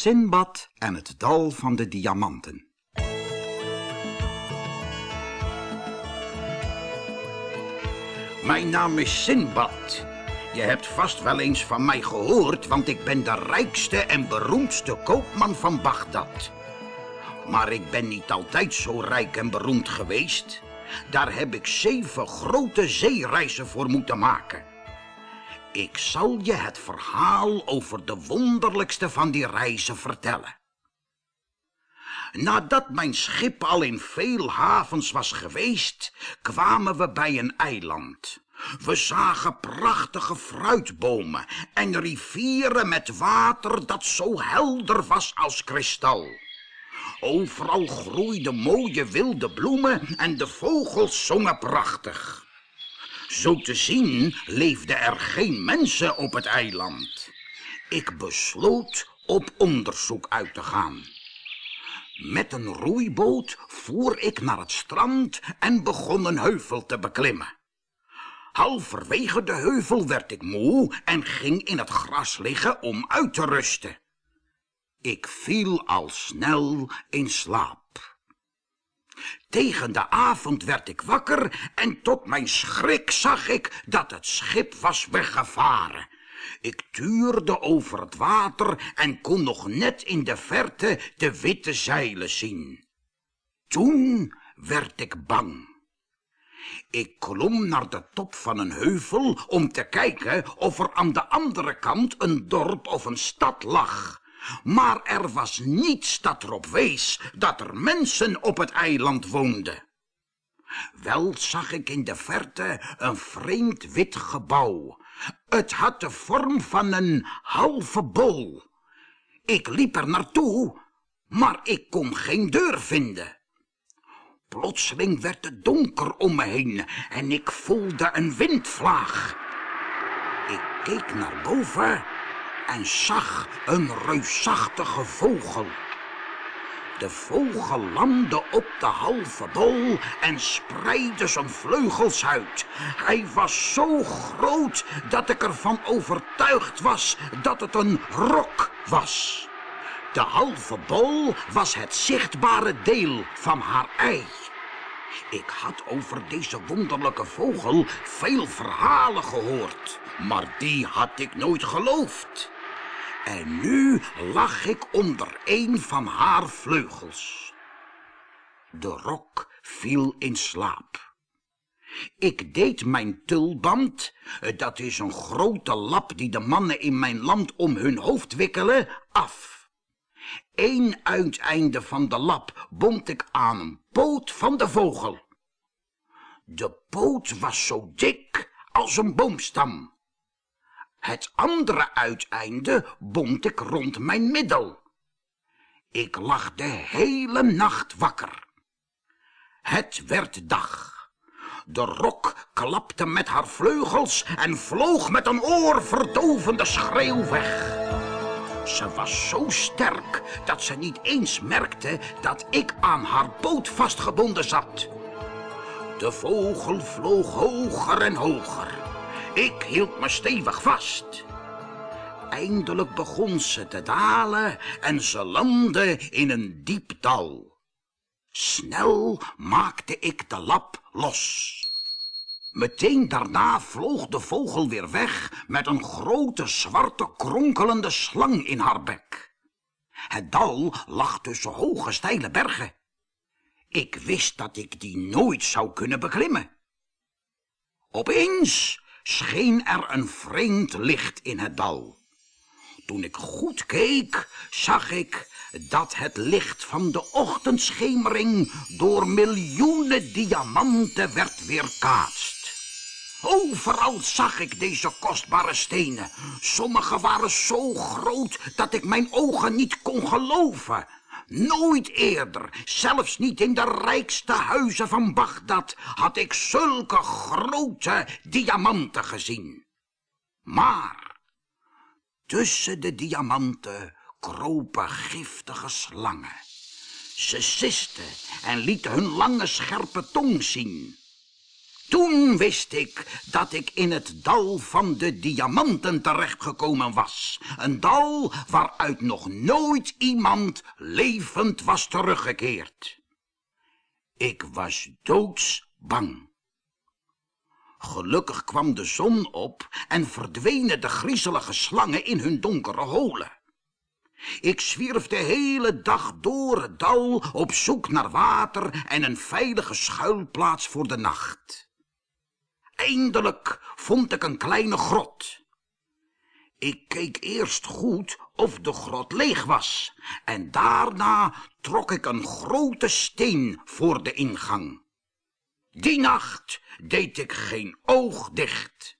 Sinbad en het dal van de diamanten. Mijn naam is Sinbad. Je hebt vast wel eens van mij gehoord, want ik ben de rijkste en beroemdste koopman van Bagdad. Maar ik ben niet altijd zo rijk en beroemd geweest. Daar heb ik zeven grote zeereizen voor moeten maken. Ik zal je het verhaal over de wonderlijkste van die reizen vertellen. Nadat mijn schip al in veel havens was geweest, kwamen we bij een eiland. We zagen prachtige fruitbomen en rivieren met water dat zo helder was als kristal. Overal groeiden mooie wilde bloemen en de vogels zongen prachtig. Zo te zien leefden er geen mensen op het eiland. Ik besloot op onderzoek uit te gaan. Met een roeiboot voer ik naar het strand en begon een heuvel te beklimmen. Halverwege de heuvel werd ik moe en ging in het gras liggen om uit te rusten. Ik viel al snel in slaap. Tegen de avond werd ik wakker en tot mijn schrik zag ik dat het schip was weggevaren. Ik tuurde over het water en kon nog net in de verte de witte zeilen zien. Toen werd ik bang. Ik klom naar de top van een heuvel om te kijken of er aan de andere kant een dorp of een stad lag. Maar er was niets dat erop wees dat er mensen op het eiland woonden. Wel zag ik in de verte een vreemd wit gebouw. Het had de vorm van een halve bol. Ik liep er naartoe, maar ik kon geen deur vinden. Plotseling werd het donker om me heen en ik voelde een windvlaag. Ik keek naar boven en zag een reusachtige vogel. De vogel landde op de halve bol en spreidde zijn vleugels uit. Hij was zo groot dat ik ervan overtuigd was dat het een rok was. De halve bol was het zichtbare deel van haar ei. Ik had over deze wonderlijke vogel veel verhalen gehoord, maar die had ik nooit geloofd. En nu lag ik onder een van haar vleugels. De rok viel in slaap. Ik deed mijn tulband, dat is een grote lap die de mannen in mijn land om hun hoofd wikkelen, af. Eén uiteinde van de lap bond ik aan een poot van de vogel. De poot was zo dik als een boomstam. Het andere uiteinde bond ik rond mijn middel. Ik lag de hele nacht wakker. Het werd dag. De rok klapte met haar vleugels en vloog met een oorverdovende schreeuw weg. Ze was zo sterk dat ze niet eens merkte dat ik aan haar poot vastgebonden zat. De vogel vloog hoger en hoger. Ik hield me stevig vast. Eindelijk begon ze te dalen en ze landde in een diep dal. Snel maakte ik de lap los. Meteen daarna vloog de vogel weer weg met een grote zwarte kronkelende slang in haar bek. Het dal lag tussen hoge steile bergen. Ik wist dat ik die nooit zou kunnen beklimmen. Opeens scheen er een vreemd licht in het dal. Toen ik goed keek, zag ik dat het licht van de ochtendschemering door miljoenen diamanten werd weerkaatst. Overal zag ik deze kostbare stenen. Sommige waren zo groot dat ik mijn ogen niet kon geloven. Nooit eerder, zelfs niet in de rijkste huizen van Bagdad, had ik zulke grote diamanten gezien. Maar tussen de diamanten kropen giftige slangen. Ze sisten en lieten hun lange scherpe tong zien. Toen wist ik dat ik in het dal van de diamanten terechtgekomen was. Een dal waaruit nog nooit iemand levend was teruggekeerd. Ik was doodsbang. Gelukkig kwam de zon op en verdwenen de griezelige slangen in hun donkere holen. Ik zwierf de hele dag door het dal op zoek naar water en een veilige schuilplaats voor de nacht. Eindelijk vond ik een kleine grot. Ik keek eerst goed of de grot leeg was en daarna trok ik een grote steen voor de ingang. Die nacht deed ik geen oog dicht.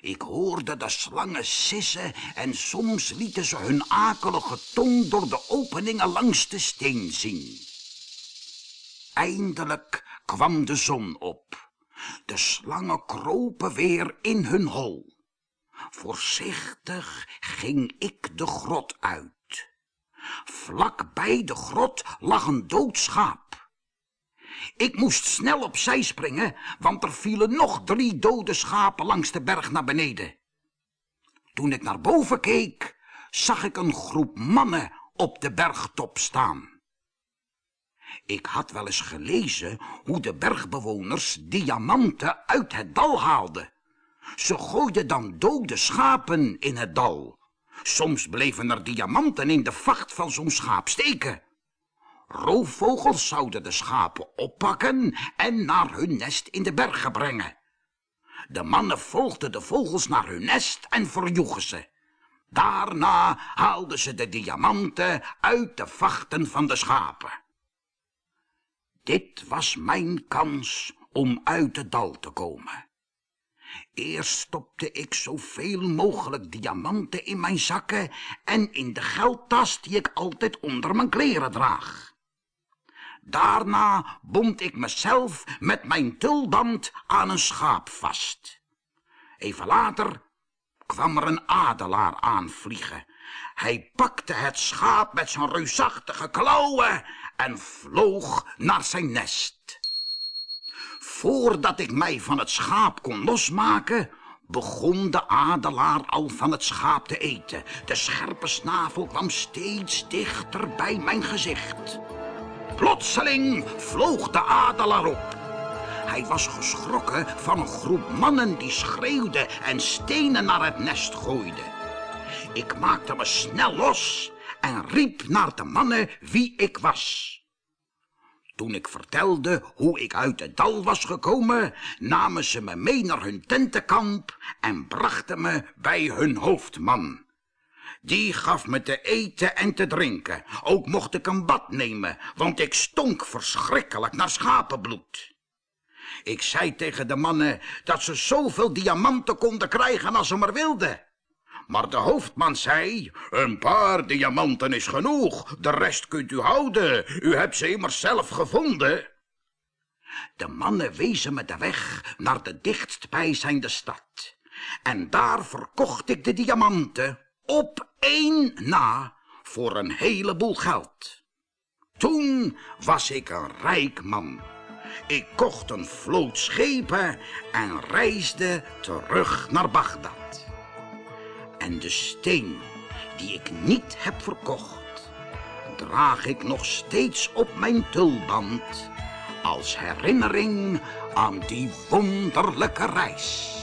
Ik hoorde de slangen sissen en soms lieten ze hun akelige tong door de openingen langs de steen zien. Eindelijk kwam de zon op. De slangen kropen weer in hun hol. Voorzichtig ging ik de grot uit. Vlak bij de grot lag een dood schaap. Ik moest snel opzij springen, want er vielen nog drie dode schapen langs de berg naar beneden. Toen ik naar boven keek, zag ik een groep mannen op de bergtop staan. Ik had wel eens gelezen hoe de bergbewoners diamanten uit het dal haalden. Ze gooiden dan dode schapen in het dal. Soms bleven er diamanten in de vacht van zo'n schaap steken. Roofvogels zouden de schapen oppakken en naar hun nest in de bergen brengen. De mannen volgden de vogels naar hun nest en verjoegen ze. Daarna haalden ze de diamanten uit de vachten van de schapen. Dit was mijn kans om uit het dal te komen. Eerst stopte ik zoveel mogelijk diamanten in mijn zakken en in de geldtas die ik altijd onder mijn kleren draag. Daarna bond ik mezelf met mijn tulband aan een schaap vast. Even later kwam er een adelaar aanvliegen. Hij pakte het schaap met zijn reusachtige klauwen en vloog naar zijn nest. Voordat ik mij van het schaap kon losmaken, begon de adelaar al van het schaap te eten. De scherpe snavel kwam steeds dichter bij mijn gezicht. Plotseling vloog de adelaar op. Hij was geschrokken van een groep mannen die schreeuwden en stenen naar het nest gooiden. Ik maakte me snel los en riep naar de mannen wie ik was. Toen ik vertelde hoe ik uit het dal was gekomen, namen ze me mee naar hun tentenkamp en brachten me bij hun hoofdman. Die gaf me te eten en te drinken. Ook mocht ik een bad nemen, want ik stonk verschrikkelijk naar schapenbloed. Ik zei tegen de mannen dat ze zoveel diamanten konden krijgen als ze maar wilden. Maar de hoofdman zei, een paar diamanten is genoeg, de rest kunt u houden, u hebt ze immers zelf gevonden. De mannen wezen me de weg naar de dichtstbijzijnde stad. En daar verkocht ik de diamanten, op één na, voor een heleboel geld. Toen was ik een rijk man. Ik kocht een vloot schepen en reisde terug naar Bagdad. En de steen die ik niet heb verkocht, draag ik nog steeds op mijn tulband als herinnering aan die wonderlijke reis.